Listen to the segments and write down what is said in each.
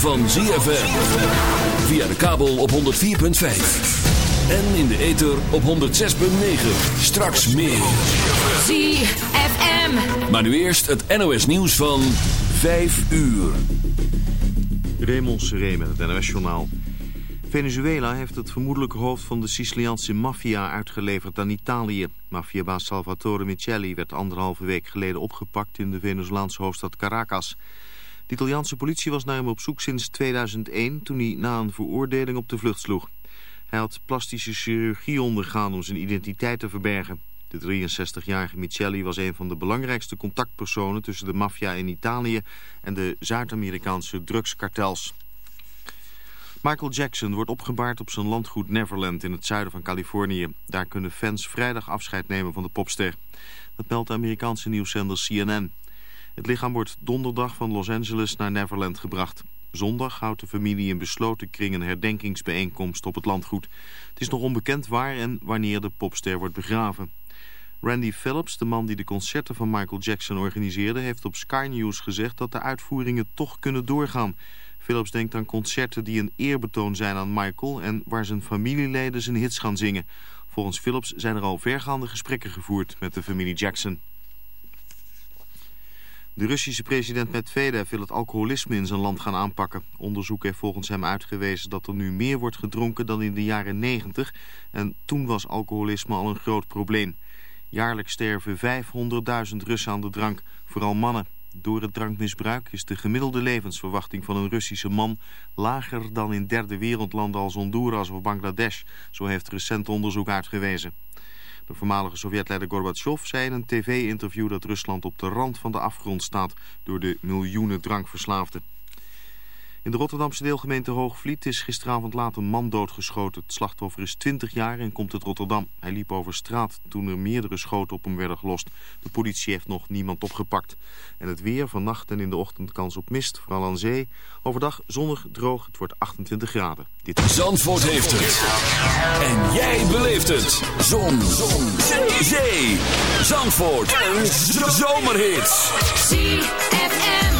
van ZFM. Via de kabel op 104.5. En in de ether op 106.9. Straks meer. ZFM. Maar nu eerst het NOS nieuws van 5 uur. Raymond Seré met het NOS-journaal. Venezuela heeft het vermoedelijke hoofd van de Siciliaanse maffia uitgeleverd aan Italië. Maffiabaas Salvatore Micheli werd anderhalve week geleden opgepakt in de Venezolaanse hoofdstad Caracas. De Italiaanse politie was naar hem op zoek sinds 2001 toen hij na een veroordeling op de vlucht sloeg. Hij had plastische chirurgie ondergaan om zijn identiteit te verbergen. De 63-jarige Micheli was een van de belangrijkste contactpersonen tussen de maffia in Italië en de Zuid-Amerikaanse drugskartels. Michael Jackson wordt opgebaard op zijn landgoed Neverland in het zuiden van Californië. Daar kunnen fans vrijdag afscheid nemen van de popster. Dat meldt de Amerikaanse nieuwszender CNN. Het lichaam wordt donderdag van Los Angeles naar Neverland gebracht. Zondag houdt de familie in besloten kring een herdenkingsbijeenkomst op het landgoed. Het is nog onbekend waar en wanneer de popster wordt begraven. Randy Phillips, de man die de concerten van Michael Jackson organiseerde... heeft op Sky News gezegd dat de uitvoeringen toch kunnen doorgaan. Phillips denkt aan concerten die een eerbetoon zijn aan Michael... en waar zijn familieleden zijn hits gaan zingen. Volgens Phillips zijn er al vergaande gesprekken gevoerd met de familie Jackson. De Russische president Medvedev wil het alcoholisme in zijn land gaan aanpakken. Onderzoek heeft volgens hem uitgewezen dat er nu meer wordt gedronken dan in de jaren 90. En toen was alcoholisme al een groot probleem. Jaarlijks sterven 500.000 Russen aan de drank, vooral mannen. Door het drankmisbruik is de gemiddelde levensverwachting van een Russische man lager dan in derde wereldlanden als Honduras of Bangladesh. Zo heeft recent onderzoek uitgewezen. De voormalige Sovjetleider Gorbachev zei in een tv-interview dat Rusland op de rand van de afgrond staat door de miljoenen drankverslaafden. In de Rotterdamse deelgemeente Hoogvliet is gisteravond laat een man doodgeschoten. Het slachtoffer is 20 jaar en komt uit Rotterdam. Hij liep over straat toen er meerdere schoten op hem werden gelost. De politie heeft nog niemand opgepakt. En het weer vannacht en in de ochtend kans op mist, vooral aan zee. Overdag zonnig, droog, het wordt 28 graden. Dit is Zandvoort heeft het. En jij beleeft het. Zon. Zon. Zee. Zee. Zandvoort. Een zomerhit. ZFM.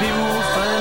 比无分。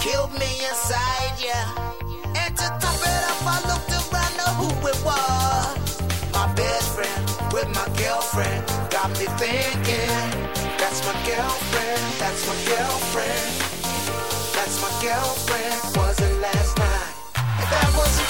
killed me inside, yeah. And to top it off, I looked around, who it was. My best friend with my girlfriend got me thinking. That's my girlfriend, that's my girlfriend. That's my girlfriend, wasn't last night. That was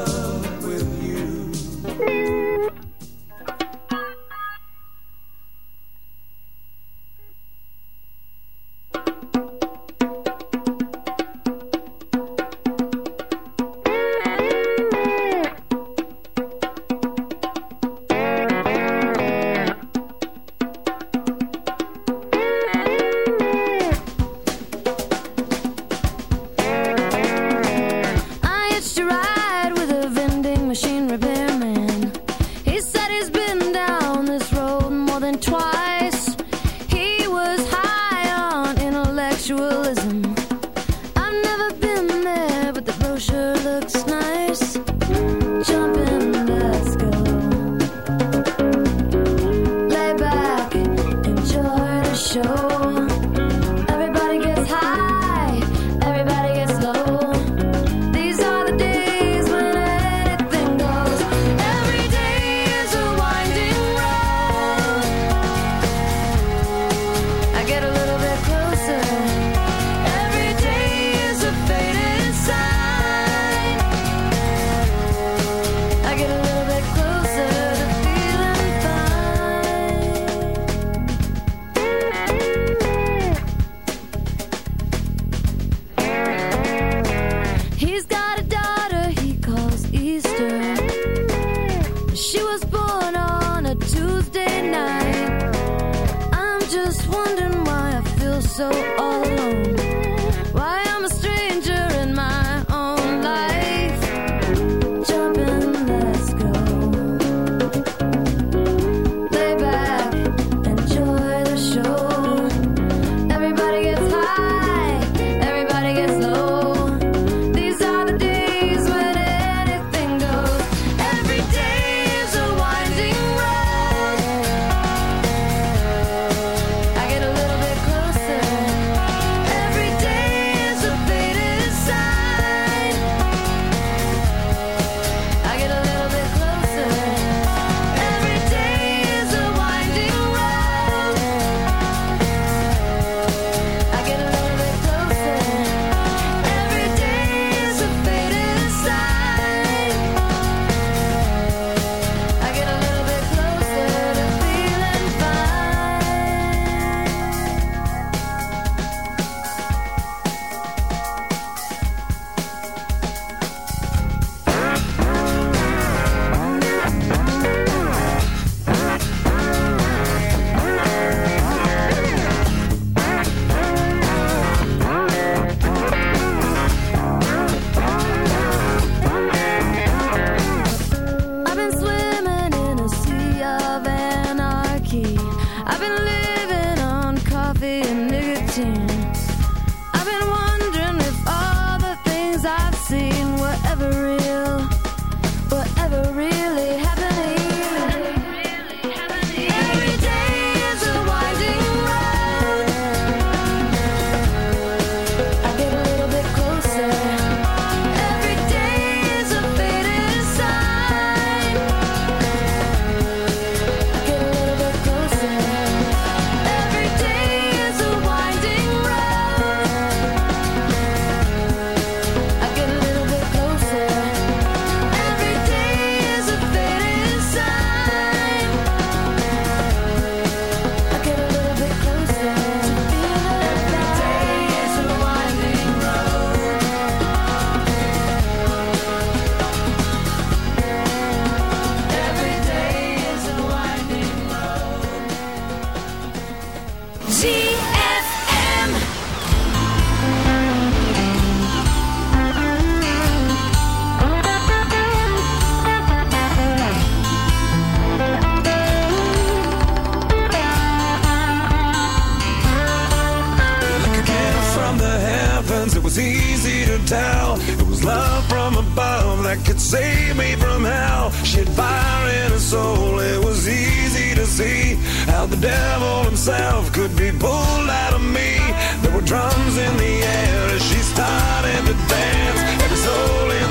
How the devil himself could be pulled out of me. There were drums in the air as she started to dance. Every soul in